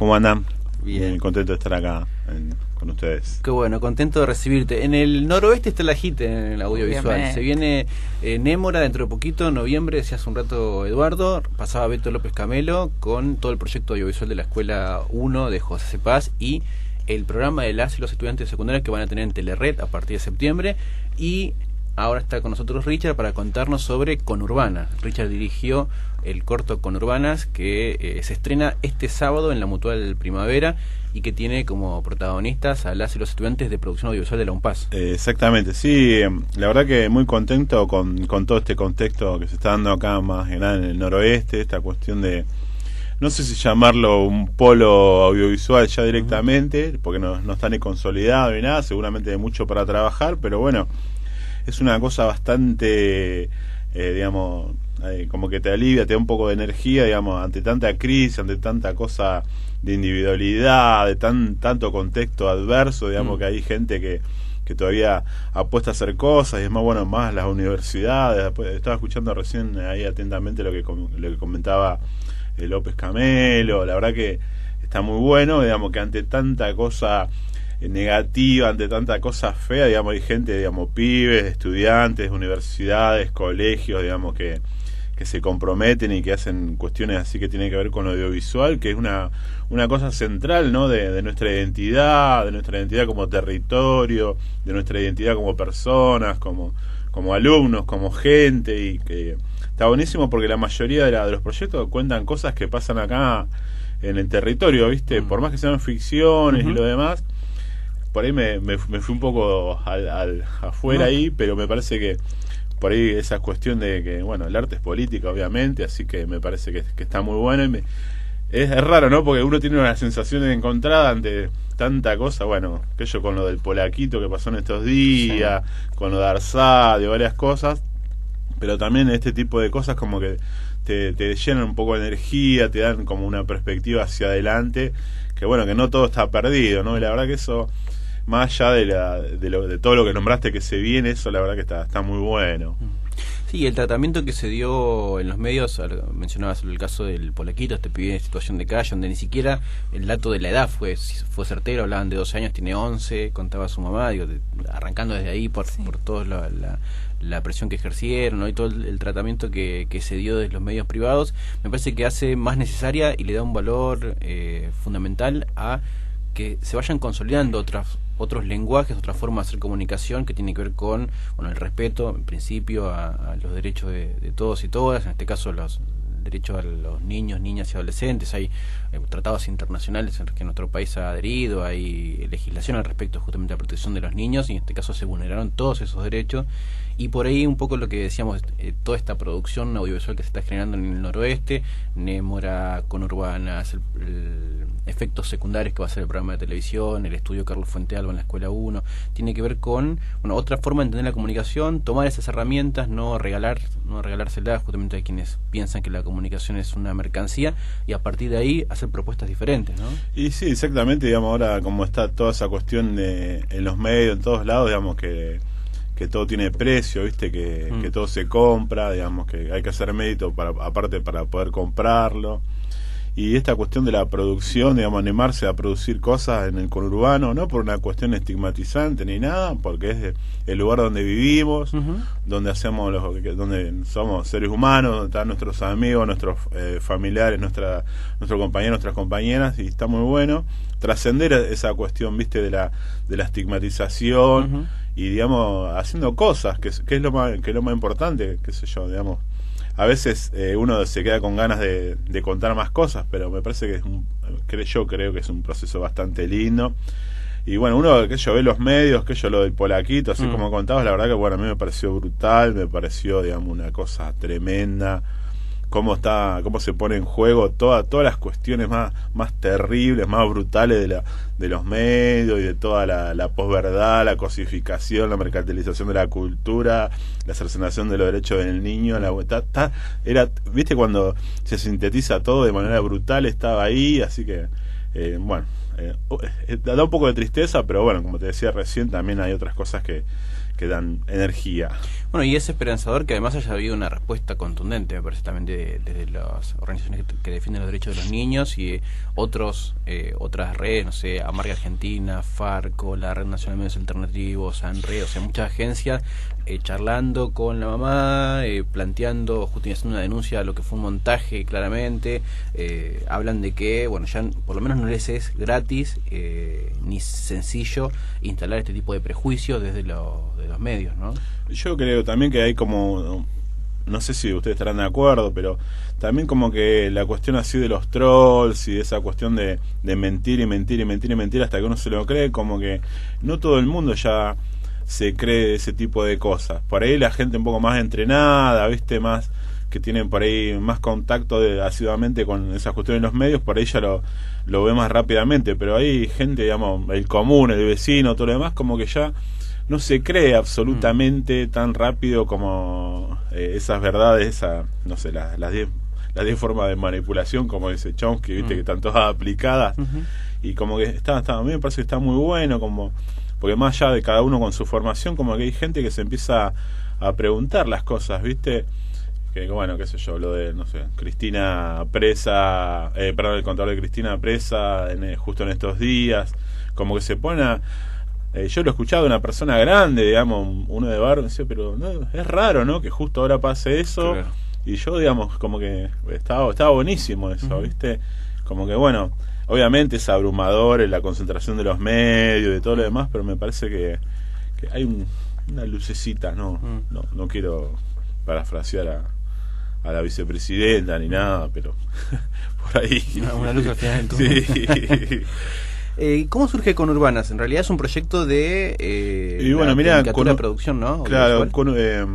¿Cómo andan? Bien. contento de estar acá con ustedes. Qué bueno, contento de recibirte. En el noroeste está la JIT en el audiovisual. Se viene eh, Némora dentro de poquito, noviembre, decía hace un rato Eduardo, pasaba Beto López Camelo con todo el proyecto audiovisual de la Escuela 1 de José Cepaz y el programa de las y los estudiantes secundarios que van a tener en Telered a partir de septiembre y ahora está con nosotros Richard para contarnos sobre Conurbana. Richard dirigió el corto Conurbanas que eh, se estrena este sábado en la Mutual Primavera y que tiene como protagonistas a las y los estudiantes de producción audiovisual de la UNPAS. Eh, exactamente, sí, em, la verdad que muy contento con, con todo este contexto que se está dando acá más en el noroeste, esta cuestión de, no sé si llamarlo un polo audiovisual ya directamente, porque no, no está ni consolidado ni nada, seguramente hay mucho para trabajar, pero bueno, es una cosa bastante, eh, digamos, eh, como que te alivia, te da un poco de energía, digamos, ante tanta crisis, ante tanta cosa de individualidad, de tan tanto contexto adverso, digamos, mm. que hay gente que, que todavía apuesta a hacer cosas y es más bueno más las universidades. estaba escuchando recién ahí atentamente lo que, lo que comentaba eh, López Camelo, la verdad que está muy bueno, digamos, que ante tanta cosa negativa ante tanta cosa fea, digamos, hay gente, digamos, pibes, estudiantes, universidades, colegios, digamos, que, que se comprometen y que hacen cuestiones así que tienen que ver con audiovisual, que es una, una cosa central, ¿no? De, de nuestra identidad, de nuestra identidad como territorio, de nuestra identidad como personas, como, como alumnos, como gente, y que está buenísimo porque la mayoría de, de los proyectos cuentan cosas que pasan acá en el territorio, ¿viste? Mm. Por más que sean ficciones y lo demás, por ahí me, me, fui un poco al, afuera ahí, pero me parece que por ahí esa cuestión de que, bueno, el arte es política, obviamente, así que me parece que, está muy bueno. Y es, raro, ¿no? Porque uno tiene una sensación encontrada ante tanta cosa, bueno, que yo con lo del polaquito que pasó en estos días, con lo de Arsad, de varias cosas, pero también este tipo de cosas como que te, te llenan un poco de energía, te dan como una perspectiva hacia adelante, que bueno, que no todo está perdido, ¿no? Y la verdad que eso más allá de, la, de, lo, de todo lo que nombraste que se viene, eso la verdad que está, está muy bueno. Sí, el tratamiento que se dio en los medios, mencionabas el caso del Polaquito, este pibe en situación de calle, donde ni siquiera el dato de la edad fue, fue certero, hablaban de 12 años, tiene 11, contaba su mamá, digo, arrancando desde ahí por, por toda la, la, presión que ejercieron y todo el, tratamiento que, que, se dio de los medios privados, me parece que hace más necesaria y le da un valor eh, fundamental a que se vayan consolidando otras otros lenguajes, otra forma de hacer comunicación que tiene que ver con bueno, el respeto, en principio, a, los derechos de, de, todos y todas, en este caso los derechos a los niños, niñas y adolescentes. Hay tratados internacionales en los que nuestro país ha adherido, hay legislación al respecto justamente a la protección de los niños y en este caso se vulneraron todos esos derechos. Y por ahí un poco lo que decíamos, eh, toda esta producción audiovisual que se está generando en el noroeste, Némora, Conurbanas, el efectos secundarios que va a ser el programa de televisión, el estudio Carlos Fuentealba en la Escuela 1, tiene que ver con bueno, otra forma de entender la comunicación, tomar esas herramientas, no regalar, no regalárselas justamente a quienes piensan que la comunicación es una mercancía y a partir de ahí hacer propuestas diferentes, ¿no? Y sí, exactamente, digamos, ahora como está toda esa cuestión de, en los medios, en todos lados, digamos que que todo tiene precio, viste que, mm. que todo se compra, digamos que hay que hacer mérito para aparte para poder comprarlo. Y esta cuestión de la producción, digamos, animarse a producir cosas en el conurbano, no por una cuestión estigmatizante ni nada, porque es el lugar donde vivimos, donde hacemos los, donde somos seres humanos, donde están nuestros amigos, nuestros eh, familiares, nuestra, nuestros compañeros, nuestras compañeras, y está muy bueno trascender esa cuestión, viste, de la, de la estigmatización y digamos haciendo cosas, que, que es lo más, que es lo más importante, qué sé yo, digamos a veces eh, uno se queda con ganas de, contar más cosas, pero me parece que es un, yo creo que es un proceso bastante lindo. Y bueno, uno que yo ve los medios, que yo lo del polaquito, así mm. como contabas, la verdad que bueno, a mí me pareció brutal, me pareció, digamos, una cosa tremenda cómo está cómo se pone en juego toda, todas las cuestiones más más terribles más brutales de la de los medios y de toda la, la posverdad la cosificación la mercantilización de la cultura la cercenación de los derechos del niño la está, era viste cuando se sintetiza todo de manera brutal estaba ahí así que eh, bueno eh, da un poco de tristeza pero bueno como te decía recién también hay otras cosas que que dan energía. Bueno, y es esperanzador que además haya habido una respuesta contundente, me parece también desde las organizaciones que, defienden los derechos de los niños y otros eh, otras redes, no sé, Amarga Argentina, Farco, la Red Nacional de Medios Alternativos, Sanre, o sea, muchas agencias eh, charlando con la mamá, eh, planteando, justo haciendo una denuncia a lo que fue un montaje claramente, hablan de que, bueno, ya por lo menos no les es gratis ni sencillo instalar este tipo de prejuicios desde los, de los medios, ¿no? Yo creo también que hay como no sé si ustedes estarán de acuerdo, pero también como que la cuestión así de los trolls y esa cuestión de, de mentir y mentir y mentir y mentir hasta que uno se lo cree, como que no todo el mundo ya se cree ese tipo de cosas. Por ahí la gente un poco más entrenada, viste, más que tienen por ahí más contacto de, asiduamente con esas cuestiones en los medios, por ahí ya lo, lo ve más rápidamente, pero hay gente, digamos, el común, el vecino, todo lo demás, como que ya no se cree absolutamente mm. tan rápido como eh, esas verdades, esa, no sé, las las diez las diez formas de manipulación, como dice Chomsky, viste, mm. que están todas aplicadas. Y como que está, está, a mí me parece que está muy bueno, como porque más allá de cada uno con su formación, como que hay gente que se empieza a preguntar las cosas, viste que bueno, qué sé yo, lo de, no sé, Cristina presa, eh, perdón, el contador de Cristina presa en, eh, justo en estos días, como que se pone a, eh, yo lo he escuchado de una persona grande, digamos, uno de barrio, decía, pero no, es raro, ¿no? Que justo ahora pase eso. Y yo, digamos, como que estaba, estaba buenísimo eso, ¿viste? Como que, bueno, obviamente es abrumador en la concentración de los medios y todo lo demás, pero me parece que, que hay una lucecita, ¿no? Mm. No, no quiero parafrasear a, a la vicepresidenta ni nada, pero por ahí. Una, luz al final del Sí. Eh, ¿Cómo surge con Urbanas? En realidad es un proyecto de eh, y bueno, mira, con, producción, ¿no? Claro, con, eh,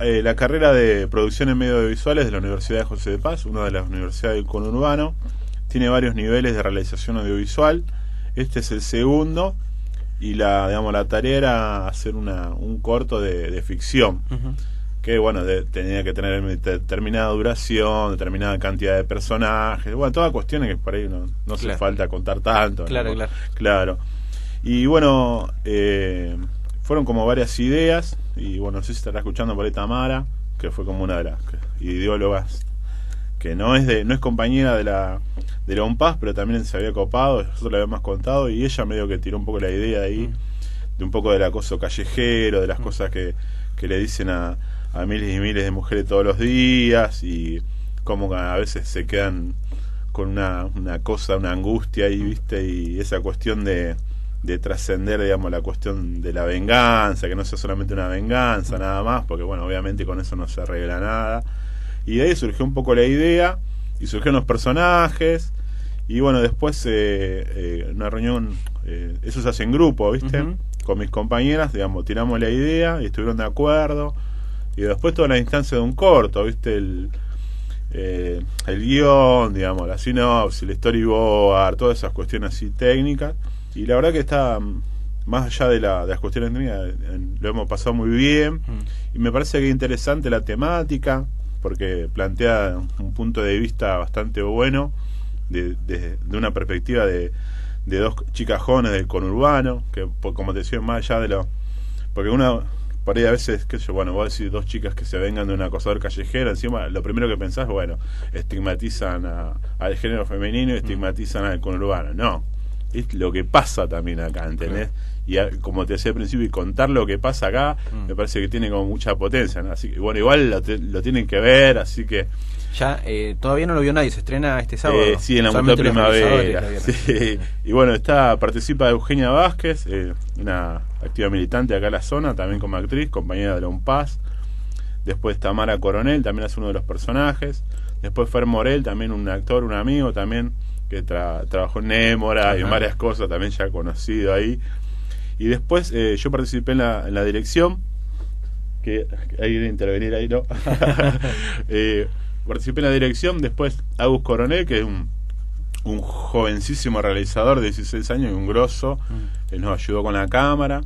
eh, la carrera de producción en medios audiovisuales de la Universidad de José de Paz, una de las universidades del conurbano, tiene varios niveles de realización audiovisual. Este es el segundo y la, digamos, la tarea era hacer una, un corto de, ficción que bueno, tenía que tener determinada duración, determinada cantidad de personajes, bueno, todas cuestiones que por ahí no, no hace falta contar tanto. Claro, claro. Claro. Y bueno, eh, fueron como varias ideas, y bueno, no sé si estará escuchando por ahí Tamara, que fue como una de las ideólogas que no es de no es compañera de la de la UNPAS, pero también se había copado, nosotros le habíamos contado y ella medio que tiró un poco la idea de ahí mm. de un poco del acoso callejero, de las mm. cosas que, que le dicen a, a miles y miles de mujeres todos los días y como a veces se quedan con una, una cosa, una angustia ahí, ¿viste? Y esa cuestión de, de trascender, digamos, la cuestión de la venganza, que no sea solamente una venganza, nada más, porque, bueno, obviamente con eso no se arregla nada. Y de ahí surgió un poco la idea, y surgieron los personajes, y bueno, después eh, eh, una reunión, eh, eso se hace en grupo, ¿viste? Con mis compañeras, digamos, tiramos la idea y estuvieron de acuerdo y después toda la instancia de un corto, ¿viste? El, eh, el guion, digamos, la sinopsis, el storyboard, todas esas cuestiones así técnicas. Y la verdad que está, mm, más allá de, la, de las cuestiones técnicas, lo hemos pasado muy bien. Y me parece que es interesante la temática, porque plantea un punto de vista bastante bueno, de, de, una perspectiva de, de dos chicas jóvenes del conurbano, que como te decía, más allá de lo... Porque una por ahí a veces, qué sé yo, bueno, vos decís dos chicas que se vengan de un acosador callejero, encima lo primero que pensás, bueno, estigmatizan al género femenino y estigmatizan al conurbano. No, es lo que pasa también acá, ¿entendés? Y como te decía al principio, y contar lo que pasa acá, mm. me parece que tiene como mucha potencia, ¿no? Así que, bueno, igual lo, tienen que ver, así que... Ya, eh, todavía no lo vio nadie, se estrena este sábado. Eh, sí, en la Mutua Primavera. Y bueno, está participa Eugenia Vázquez, eh, una activa militante acá en la zona, también como actriz, compañera de la UNPAS. Después Tamara Coronel, también es uno de los personajes. Después Fer Morel, también un actor, un amigo también, que trabajó en Némora y en varias cosas, también ya conocido ahí. Y después eh, yo participé en la, en la dirección, que hay que intervenir ahí, ¿no? eh, participé en la dirección, después Agus Coronel, que es un, un jovencísimo realizador de 16 años y un grosso, mm. él nos ayudó con la cámara.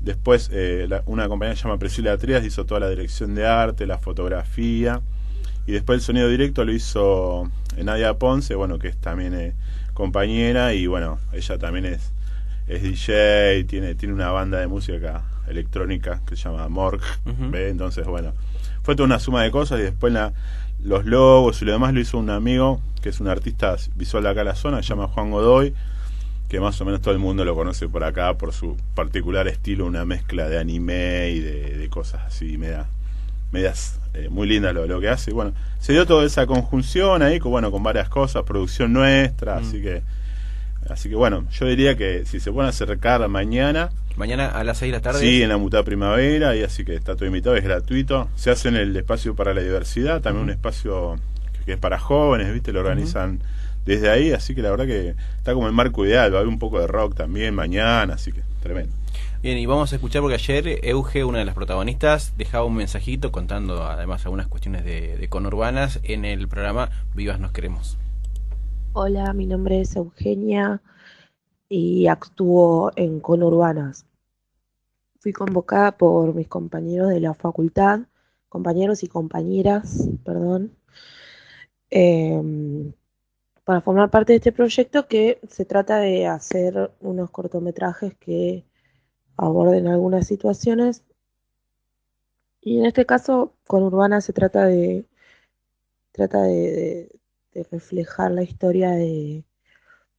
Después eh, una compañía se llama Priscila Trías hizo toda la dirección de arte, la fotografía. Y después el sonido directo lo hizo Nadia Ponce, bueno, que es también eh, compañera y bueno, ella también es, es DJ, tiene, tiene una banda de música electrónica que se llama Morg, Entonces, bueno, fue toda una suma de cosas y después la, los logos y lo demás lo hizo un amigo que es un artista visual de acá en la zona, se llama Juan Godoy, que más o menos todo el mundo lo conoce por acá por su particular estilo, una mezcla de anime y de, cosas así, media, medias eh, muy linda lo, lo que hace. Bueno, se dio toda esa conjunción ahí, con, bueno, con varias cosas, producción nuestra, así mm. que Así que bueno, yo diría que si se pueden acercar mañana. Mañana a las 6 de la tarde. Sí, en la mutada primavera, y así que está todo invitado, es gratuito. Se hace en el espacio para la diversidad, también un espacio que, es para jóvenes, ¿viste? Lo organizan desde ahí, así que la verdad que está como el marco ideal. Va a haber un poco de rock también mañana, así que tremendo. Bien, y vamos a escuchar porque ayer Euge, una de las protagonistas, dejaba un mensajito contando además algunas cuestiones de, de conurbanas en el programa Vivas Nos Queremos. Hola, mi nombre es Eugenia y actúo en Conurbanas. Fui convocada por mis compañeros de la facultad, compañeros y compañeras, perdón, em, para formar parte de este proyecto que se trata de hacer unos cortometrajes que aborden algunas situaciones. Y en este caso, Conurbanas se trata de reflejar la historia de,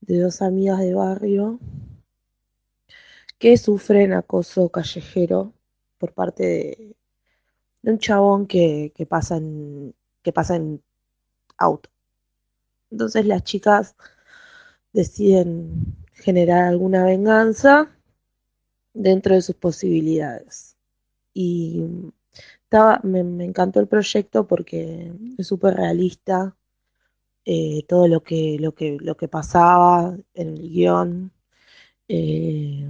dos amigas de barrio que sufren acoso callejero por parte de, un chabón que, pasa en, que pasa en auto. Entonces las chicas deciden generar alguna venganza dentro de sus posibilidades. Y estaba, me, me encantó el proyecto porque es súper realista, eh, todo lo que, lo, que, lo que pasaba en el guion. Eh,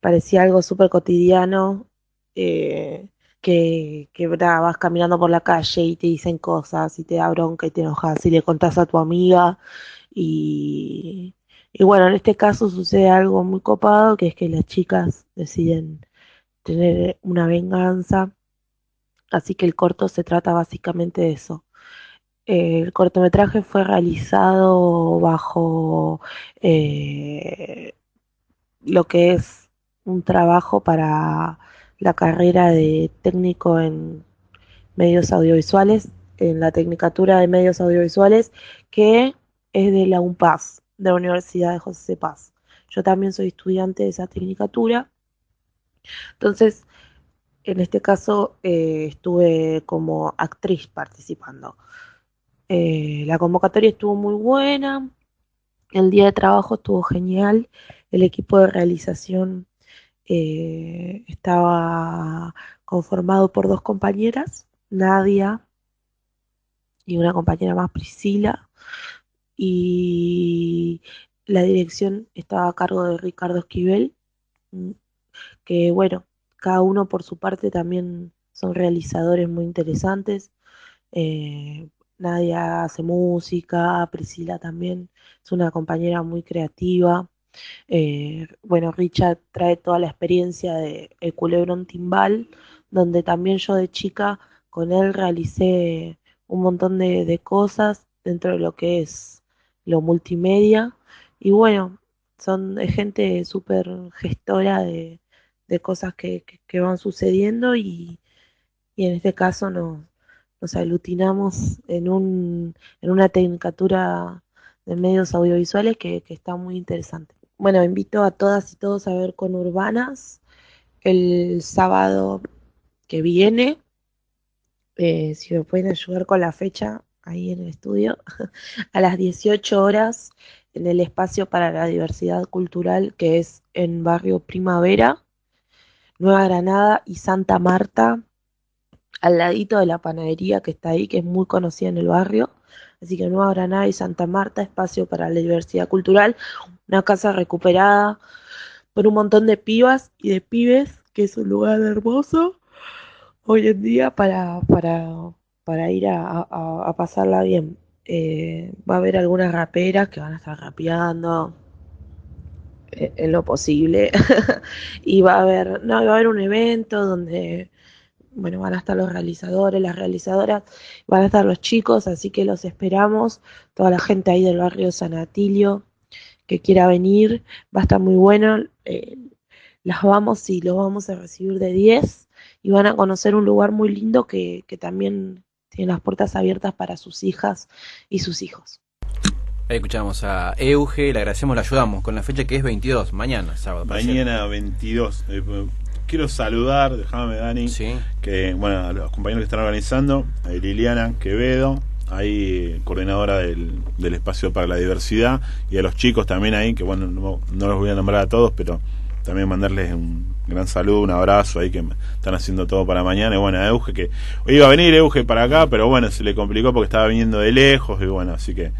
parecía algo súper cotidiano, eh, que, que vas caminando por la calle y te dicen cosas y te da bronca y te enojas y le contás a tu amiga. Y, y bueno, en este caso sucede algo muy copado, que es que las chicas deciden tener una venganza. Así que el corto se trata básicamente de eso el cortometraje fue realizado bajo eh, lo que es un trabajo para la carrera de técnico en medios audiovisuales, en la Tecnicatura de Medios Audiovisuales, que es de la UNPAS, de la Universidad de José Paz. Yo también soy estudiante de esa tecnicatura. Entonces, en este caso, eh, estuve como actriz participando. Eh, la convocatoria estuvo muy buena, el día de trabajo estuvo genial, el equipo de realización eh, estaba conformado por dos compañeras, Nadia y una compañera más, Priscila, y la dirección estaba a cargo de Ricardo Esquivel, mm, que bueno, cada uno por su parte también son realizadores muy interesantes. Eh, Nadia hace música, Priscila también es una compañera muy creativa. Eh, bueno, Richard trae toda la experiencia de El Culebrón Timbal, donde también yo de chica con él realicé un montón de, cosas dentro de lo que es lo multimedia. Y bueno, son gente súper gestora de, cosas que, van sucediendo y, y en este caso nos, aglutinamos en, un, en una tecnicatura de medios audiovisuales que, está muy interesante. Bueno, invito a todas y todos a ver con Urbanas el sábado que viene. Eh, si me pueden ayudar con la fecha ahí en el estudio, a las 18 horas en el espacio para la diversidad cultural que es en barrio Primavera, Nueva Granada y Santa Marta, al ladito de la panadería que está ahí, que es muy conocida en el barrio. Así que Nueva Granada y Santa Marta, espacio para la diversidad cultural, una casa recuperada por un montón de pibas y de pibes, que es un lugar hermoso hoy en día para, para, para ir a, pasarla bien. Eh, va a haber algunas raperas que van a estar rapeando eh, en lo posible y va a haber no va a haber un evento donde bueno, van a estar los realizadores, las realizadoras, van a estar los chicos, así que los esperamos, toda la gente ahí del barrio San Atilio que quiera venir, va a estar muy bueno. Eh, las vamos y los vamos a recibir de 10 y van a conocer un lugar muy lindo que, que también tiene las puertas abiertas para sus hijas y sus hijos. Ahí escuchamos a Euge, le agradecemos, le ayudamos con la fecha que es 22, mañana, sábado. Mañana 22. Eh, quiero saludar, déjame Dani, que bueno, a los compañeros que están organizando, a Liliana Quevedo, ahí coordinadora del, del, espacio para la diversidad, y a los chicos también ahí, que bueno, no, no los voy a nombrar a todos, pero también mandarles un gran saludo, un abrazo ahí que están haciendo todo para mañana. Y bueno, a Euge que iba a venir Euge para acá, pero bueno, se le complicó porque estaba viniendo de lejos y bueno, así que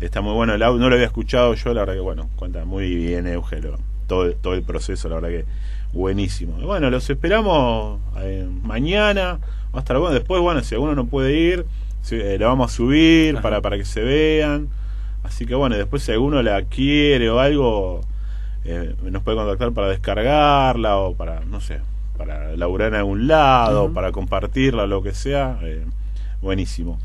está muy bueno el audio. No lo había escuchado yo, la verdad que bueno, cuenta muy bien Euge todo, todo el proceso, la verdad que buenísimo. Y bueno, los esperamos eh, mañana, va a estar bueno. Después, bueno, si alguno no puede ir, eh, lo vamos a subir para, para que se vean. Así que bueno, después si alguno la quiere o algo eh, nos puede contactar para descargarla o para, no sé, para laburar en algún lado, para compartirla, lo que sea. Eh, buenísimo.